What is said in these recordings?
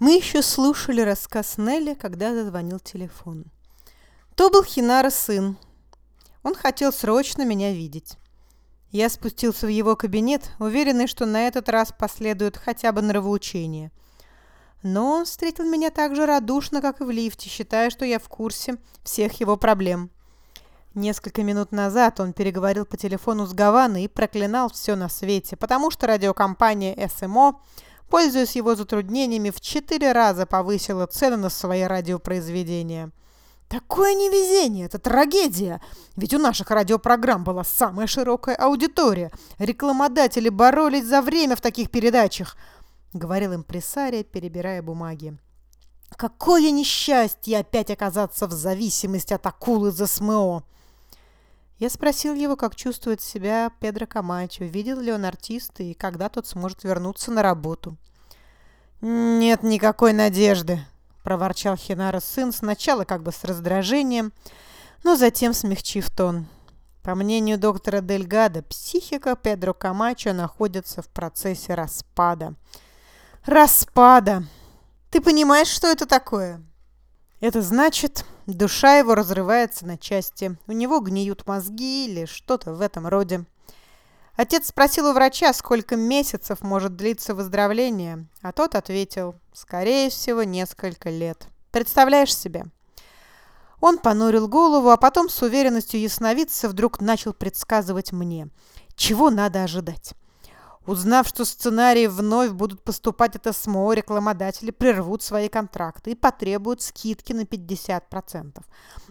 Мы еще слушали рассказ Нелли, когда зазвонил телефон. То был Хинара сын. Он хотел срочно меня видеть. Я спустился в его кабинет, уверенный, что на этот раз последует хотя бы нравоучение. Но он встретил меня так же радушно, как и в лифте, считая, что я в курсе всех его проблем. Несколько минут назад он переговорил по телефону с Гаваной и проклинал все на свете, потому что радиокомпания СМО пользуясь его затруднениями, в четыре раза повысила цены на свои радиопроизведения. Такое невезение, это трагедия. Ведь у наших радиопрограмм была самая широкая аудитория. Рекламодатели боролись за время в таких передачах, говорил импресария, перебирая бумаги. Какое несчастье опять оказаться в зависимости от акулы за СМО. Я спросил его, как чувствует себя Педро Камачо, видел ли он артиста и когда тот сможет вернуться на работу. «Нет никакой надежды», – проворчал Хинара сын, сначала как бы с раздражением, но затем смягчив тон. По мнению доктора Дельгада, психика Педро Камачо находится в процессе распада. Распада! Ты понимаешь, что это такое? Это значит, душа его разрывается на части, у него гниют мозги или что-то в этом роде. Отец спросил у врача, сколько месяцев может длиться выздоровление, а тот ответил, скорее всего, несколько лет. Представляешь себе? Он понурил голову, а потом с уверенностью ясновидца вдруг начал предсказывать мне, чего надо ожидать. Узнав, что сценарии вновь будут поступать от СМО, рекламодатели прервут свои контракты и потребуют скидки на 50%.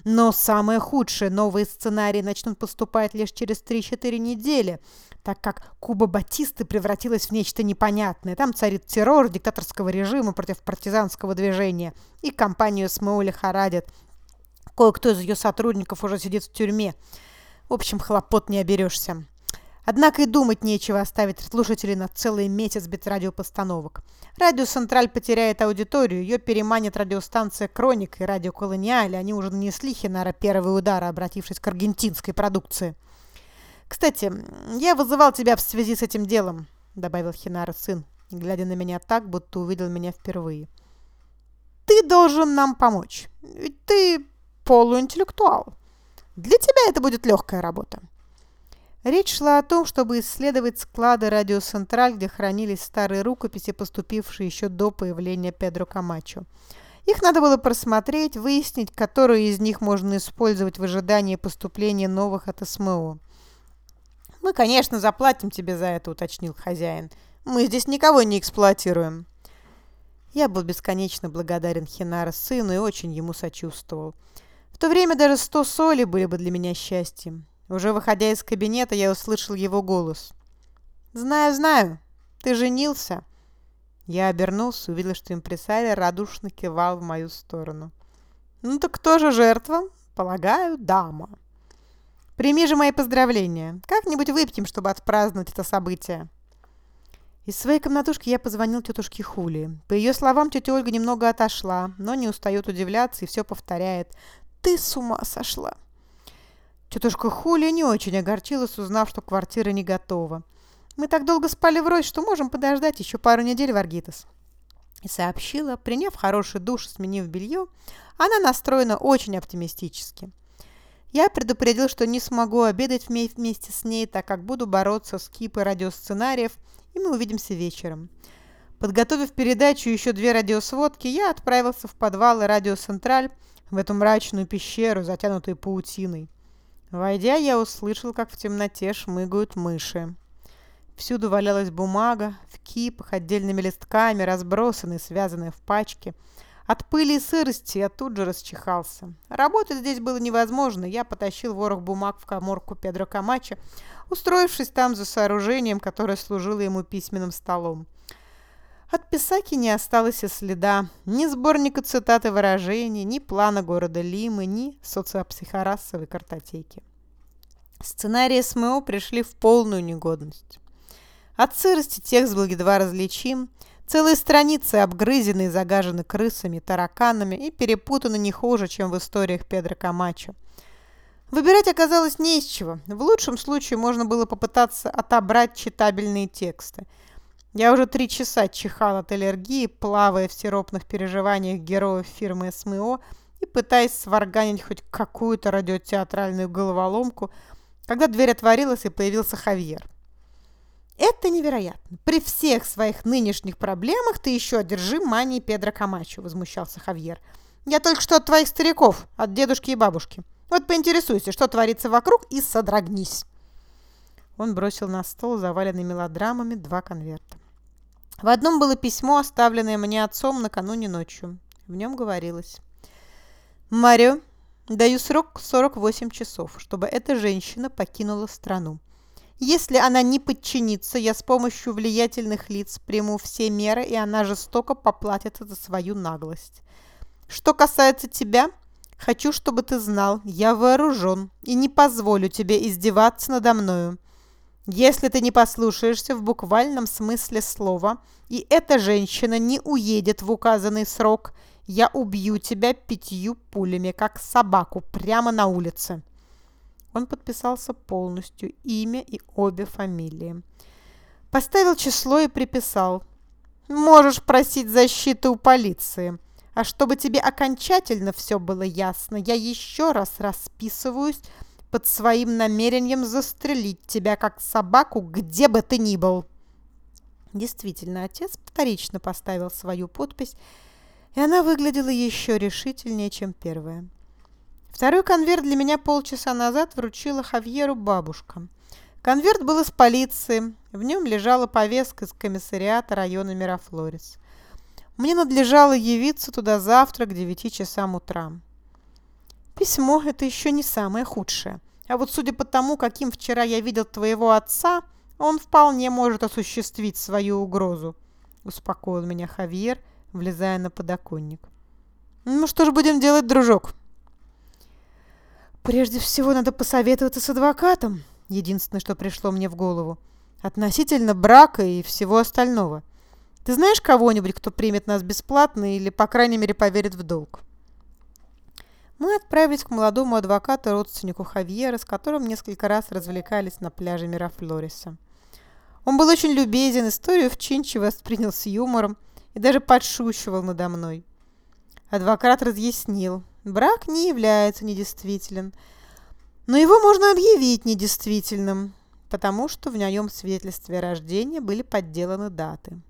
Но самое худшее, новые сценарии начнут поступать лишь через 3-4 недели, так как Куба Батисты превратилась в нечто непонятное. Там царит террор диктаторского режима против партизанского движения, и компанию СМО лихорадит. Кое-кто из ее сотрудников уже сидит в тюрьме. В общем, хлопот не оберешься. Однако и думать нечего оставить слушателей на целый месяц без радиопостановок. Радио Централь потеряет аудиторию, ее переманит радиостанция Кроник и Радио Колониаль. Они уже нанесли Хинара первый удар, обратившись к аргентинской продукции. «Кстати, я вызывал тебя в связи с этим делом», — добавил Хинара сын, глядя на меня так, будто увидел меня впервые. «Ты должен нам помочь, ведь ты полуинтеллектуал. Для тебя это будет легкая работа. Речь шла о том, чтобы исследовать склады Радио Централь, где хранились старые рукописи, поступившие еще до появления Педро Камачо. Их надо было просмотреть, выяснить, которую из них можно использовать в ожидании поступления новых от СМО. «Мы, конечно, заплатим тебе за это», — уточнил хозяин. «Мы здесь никого не эксплуатируем». Я был бесконечно благодарен Хинара сыну и очень ему сочувствовал. В то время даже сто соли были бы для меня счастьем. Уже выходя из кабинета, я услышал его голос. «Знаю, знаю. Ты женился». Я обернулся, увидел, что импресарий радушно кивал в мою сторону. «Ну так кто же жертва?» «Полагаю, дама». «Прими же мои поздравления. Как-нибудь выпьем, чтобы отпраздновать это событие». Из своей комнатушки я позвонил тетушке Хули. По ее словам, тетя Ольга немного отошла, но не устает удивляться и все повторяет. «Ты с ума сошла!» Тетушка Хуля не очень огорчилась, узнав, что квартира не готова. «Мы так долго спали врозь, что можем подождать еще пару недель в Аргитас». И сообщила, приняв хороший душ, сменив белье, она настроена очень оптимистически. Я предупредил, что не смогу обедать вместе с ней, так как буду бороться с кипой радиосценариев, и мы увидимся вечером. Подготовив передачу и еще две радиосводки, я отправился в подвалы Радио Централь, в эту мрачную пещеру, затянутую паутиной. Войдя, я услышал, как в темноте шмыгают мыши. Всюду валялась бумага, в кипах, отдельными листками, разбросанные, связанные в пачке. От пыли и сырости я тут же расчихался. Работать здесь было невозможно. Я потащил ворох бумаг в коморку Педро Камача, устроившись там за сооружением, которое служило ему письменным столом. От Писаки не осталось и следа. Ни сборника цитат и выражений, ни плана города Лимы, ни социопсихорасовой картотеки. Сценарии СМО пришли в полную негодность. От сырости текст был едва различим, целые страницы обгрызены и загажены крысами, тараканами и перепутаны не хуже, чем в историях Педро Камачо. Выбирать оказалось не из чего. В лучшем случае можно было попытаться отобрать читабельные тексты – Я уже три часа чихал от аллергии, плавая в сиропных переживаниях героев фирмы СМО и пытаясь сварганить хоть какую-то радиотеатральную головоломку, когда дверь отворилась и появился Хавьер. «Это невероятно! При всех своих нынешних проблемах ты еще одержим манией Педро Камачо», — возмущался Хавьер. «Я только что от твоих стариков, от дедушки и бабушки. Вот поинтересуйся, что творится вокруг, и содрогнись». Он бросил на стол, заваленный мелодрамами, два конверта. В одном было письмо, оставленное мне отцом накануне ночью. В нем говорилось. «Марио, даю срок 48 часов, чтобы эта женщина покинула страну. Если она не подчинится, я с помощью влиятельных лиц приму все меры, и она жестоко поплатится за свою наглость. Что касается тебя, хочу, чтобы ты знал, я вооружен и не позволю тебе издеваться надо мною. Если ты не послушаешься в буквальном смысле слова, и эта женщина не уедет в указанный срок, я убью тебя пятью пулями, как собаку, прямо на улице». Он подписался полностью, имя и обе фамилии. Поставил число и приписал. «Можешь просить защиты у полиции. А чтобы тебе окончательно все было ясно, я еще раз расписываюсь под своим намерением застрелить тебя, как собаку, где бы ты ни был». Действительно, отец вторично поставил свою подпись, и она выглядела еще решительнее, чем первая. Второй конверт для меня полчаса назад вручила Хавьеру бабушка. Конверт был из полиции, в нем лежала повестка из комиссариата района Мирафлорис. Мне надлежало явиться туда завтра к 9 часам утра. Письмо – это еще не самое худшее. А вот судя по тому, каким вчера я видел твоего отца, он вполне может осуществить свою угрозу, успокоил меня Хавьер, влезая на подоконник. Ну что ж будем делать, дружок? Прежде всего надо посоветоваться с адвокатом, единственное, что пришло мне в голову, относительно брака и всего остального. Ты знаешь кого-нибудь, кто примет нас бесплатно или, по крайней мере, поверит в долг? Мы отправились к молодому адвокату, родственнику Хавьера, с которым несколько раз развлекались на пляже Мирафлориса. Он был очень любезен, историю в Чинче воспринял с юмором и даже подшучивал надо мной. Адвокат разъяснил, брак не является недействителен, но его можно объявить недействительным, потому что в нем свидетельстве рождения были подделаны даты.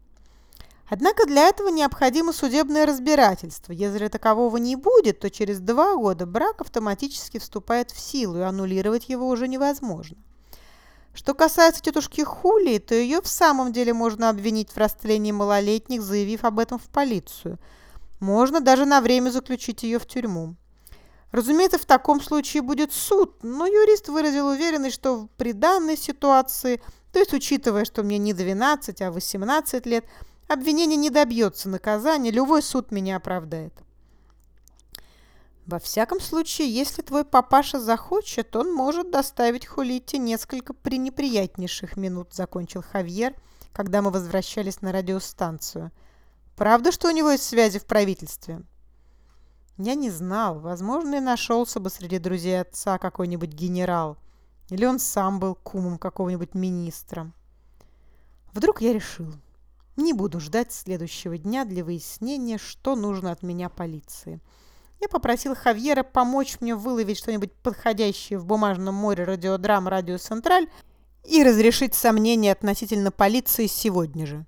Однако для этого необходимо судебное разбирательство. Если такового не будет, то через два года брак автоматически вступает в силу, и аннулировать его уже невозможно. Что касается тетушки Хули, то ее в самом деле можно обвинить в растлении малолетних, заявив об этом в полицию. Можно даже на время заключить ее в тюрьму. Разумеется, в таком случае будет суд, но юрист выразил уверенность, что при данной ситуации, то есть учитывая, что мне не 12, а 18 лет, Обвинение не добьется наказания, любой суд меня оправдает. Во всяком случае, если твой папаша захочет, он может доставить Хулите несколько пренеприятнейших минут, закончил Хавьер, когда мы возвращались на радиостанцию. Правда, что у него есть связи в правительстве? Я не знал. Возможно, и нашелся бы среди друзей отца какой-нибудь генерал. Или он сам был кумом какого-нибудь министра. Вдруг я решил, не буду ждать следующего дня для выяснения, что нужно от меня полиции. Я попросил Хавьера помочь мне выловить что-нибудь подходящее в бумажном море радиодрам «Радио Централь» и разрешить сомнения относительно полиции сегодня же.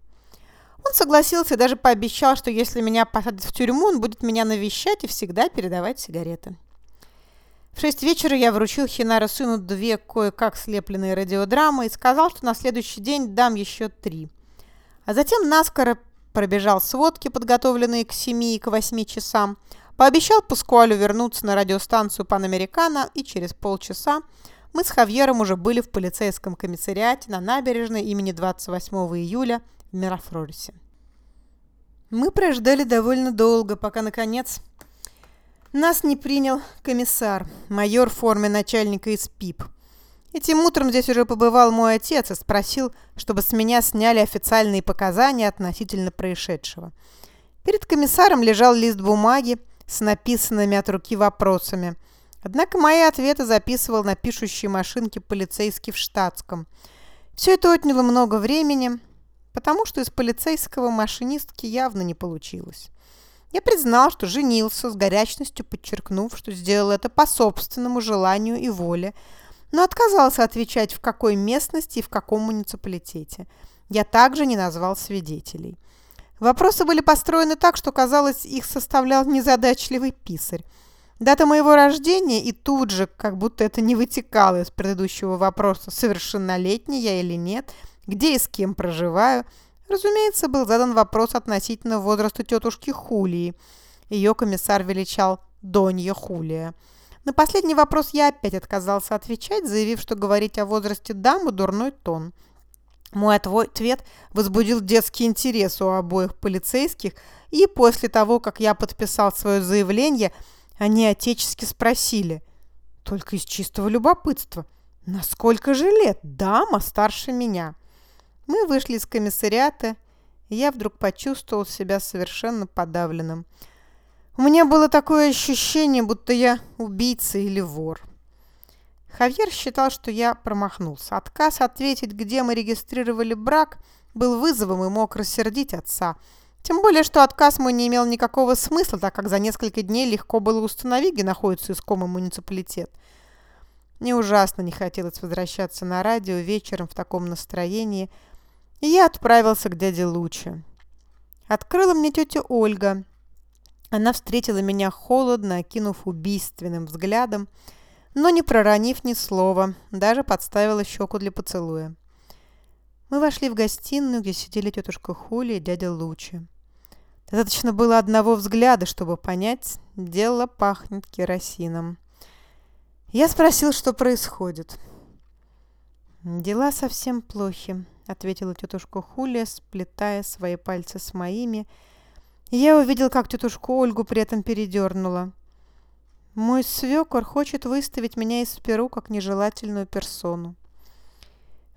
Он согласился и даже пообещал, что если меня посадят в тюрьму, он будет меня навещать и всегда передавать сигареты. В шесть вечера я вручил Хинара сыну две кое-как слепленные радиодрамы и сказал, что на следующий день дам еще три – а затем наскоро пробежал сводки, подготовленные к 7 и к 8 часам, пообещал Пускуалю вернуться на радиостанцию Панамерикана, и через полчаса мы с Хавьером уже были в полицейском комиссариате на набережной имени 28 июля в Мирафлорисе. Мы прождали довольно долго, пока, наконец, нас не принял комиссар, майор в форме начальника из ПИП – Этим утром здесь уже побывал мой отец и спросил, чтобы с меня сняли официальные показания относительно происшедшего. Перед комиссаром лежал лист бумаги с написанными от руки вопросами. Однако мои ответы записывал на пишущей машинке полицейский в штатском. Все это отняло много времени. потому что из полицейского машинистки явно не получилось. Я признал, что женился, с горячностью подчеркнув, что сделал это по собственному желанию и воле, но отказался отвечать, в какой местности и в каком муниципалитете. Я также не назвал свидетелей. Вопросы были построены так, что, казалось, их составлял незадачливый писарь. Дата моего рождения и тут же, как будто это не вытекало из предыдущего вопроса, совершеннолетний я или нет, где и с кем проживаю, разумеется, был задан вопрос относительно возраста тетушки Хулии. Ее комиссар величал Донья Хулия. На последний вопрос я опять отказался отвечать, заявив, что говорить о возрасте дамы – дурной тон. Мой ответ возбудил детский интерес у обоих полицейских, и после того, как я подписал свое заявление – они отечески спросили, только из чистого любопытства, насколько же лет дама старше меня. Мы вышли из комиссариата, и я вдруг почувствовал себя совершенно подавленным. У меня было такое ощущение, будто я убийца или вор. Хавьер считал, что я промахнулся. Отказ ответить, где мы регистрировали брак, был вызовом и мог рассердить отца – тем более, что отказ мой не имел никакого смысла, так как за несколько дней легко было установить, где находится искомый муниципалитет. Мне ужасно не хотелось возвращаться на радио вечером в таком настроении, и я отправился к дяде Луче. Открыла мне тетя Ольга. Она встретила меня холодно, окинув убийственным взглядом, но не проронив ни слова, даже подставила щеку для поцелуя. Мы вошли в гостиную, где сидели тетушка Хули и дядя Лучи. Достаточно было одного взгляда, чтобы понять, дело пахнет керосином. Я спросил, что происходит. «Дела совсем плохи», — ответила тетушка Хулия, сплетая свои пальцы с моими. Я увидел, как тетушку Ольгу при этом передернула. «Мой свекор хочет выставить меня из Перу как нежелательную персону».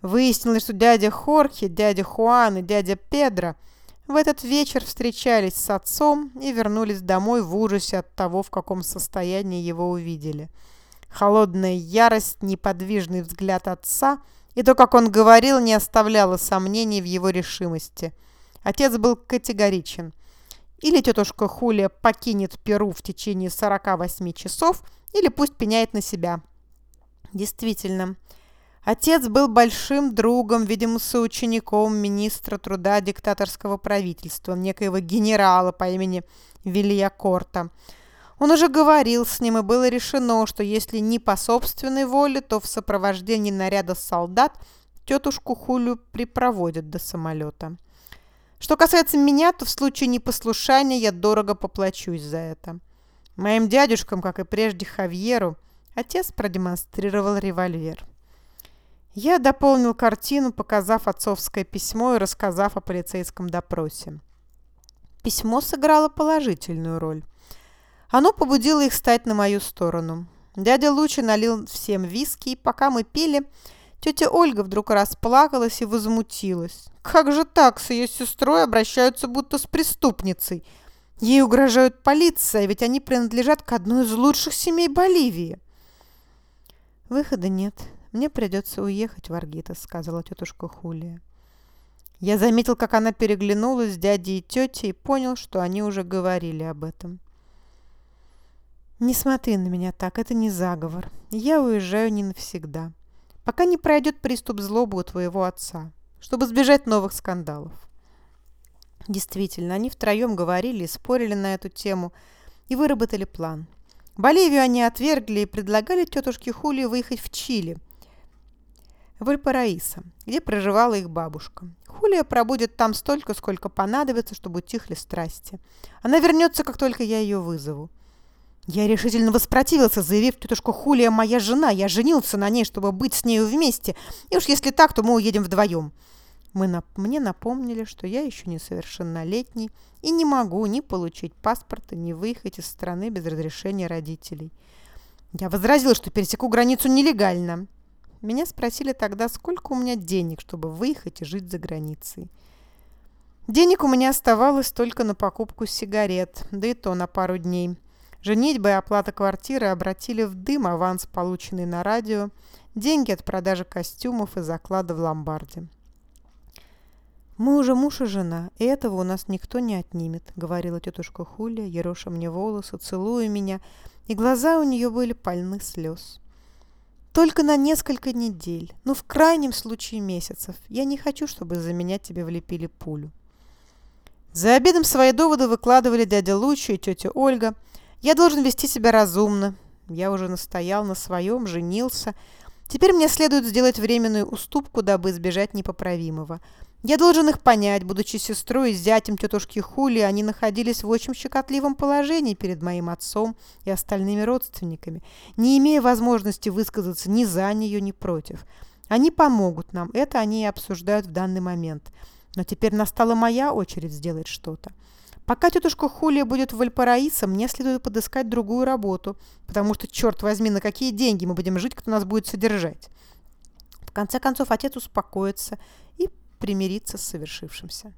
Выяснилось, что дядя Хорхе, дядя Хуан и дядя Педро — в этот вечер встречались с отцом и вернулись домой в ужасе от того, в каком состоянии его увидели. Холодная ярость, неподвижный взгляд отца и то, как он говорил, не оставляло сомнений в его решимости. Отец был категоричен. Или тетушка Хулия покинет Перу в течение 48 часов, или пусть пеняет на себя. Действительно, Отец был большим другом, видимо, соучеником министра труда диктаторского правительства, некоего генерала по имени Вилья Корта. Он уже говорил с ним, и было решено, что если не по собственной воле, то в сопровождении наряда солдат тетушку Хулю припроводят до самолета. Что касается меня, то в случае непослушания я дорого поплачусь за это. Моим дядюшкам, как и прежде Хавьеру, отец продемонстрировал револьвер. Я дополнил картину, показав отцовское письмо и рассказав о полицейском допросе. Письмо сыграло положительную роль. Оно побудило их стать на мою сторону. Дядя Лучи налил всем виски, и пока мы пили, тетя Ольга вдруг расплакалась и возмутилась. Как же так с ее сестрой обращаются будто с преступницей? Ей угрожают полиция, ведь они принадлежат к одной из лучших семей Боливии. Выхода нет. «Мне придется уехать в Аргитас», — сказала тетушка Хулия. Я заметил, как она переглянулась с дядей и тетей и понял, что они уже говорили об этом. «Не смотри на меня так, это не заговор. Я уезжаю не навсегда. Пока не пройдет приступ злобы у твоего отца, чтобы избежать новых скандалов». Действительно, они втроем говорили и спорили на эту тему и выработали план. Боливию они отвергли и предлагали тетушке Хули выехать в Чили – в Альпараиса, где проживала их бабушка. Хулия пробудет там столько, сколько понадобится, чтобы утихли страсти. Она вернется, как только я ее вызову. Я решительно воспротивился, заявив тетушку Хулия моя жена. Я женился на ней, чтобы быть с нею вместе. И уж если так, то мы уедем вдвоем. Мы нап мне напомнили, что я еще несовершеннолетний и не могу ни получить паспорта, ни выехать из страны без разрешения родителей. Я возразил, что пересеку границу нелегально. Меня спросили тогда, сколько у меня денег, чтобы выехать и жить за границей. Денег у меня оставалось только на покупку сигарет, да и то на пару дней. Женитьба и оплата квартиры обратили в дым аванс, полученный на радио, деньги от продажи костюмов и заклада в ломбарде. «Мы уже муж и жена, и этого у нас никто не отнимет», — говорила тетушка Хуля, ероша мне волосы, целуя меня, и глаза у нее были полны слез. «Только на несколько недель, ну, в крайнем случае месяцев. Я не хочу, чтобы за меня тебе влепили пулю». За обедом свои доводы выкладывали дядя Луча и тетя Ольга. Я должен вести себя разумно. Я уже настоял на своем, женился. Теперь мне следует сделать временную уступку, дабы избежать непоправимого. Я должен их понять, будучи сестрой и зятем тетушки Хули, они находились в очень щекотливом положении перед моим отцом и остальными родственниками, не имея возможности высказаться ни за нее, ни против. Они помогут нам, это они и обсуждают в данный момент. Но теперь настала моя очередь сделать что-то. Пока тетушка Хулия будет в Вальпараисо, мне следует подыскать другую работу, потому что, черт возьми, на какие деньги мы будем жить, кто нас будет содержать. В конце концов, отец успокоится и примириться с совершившимся.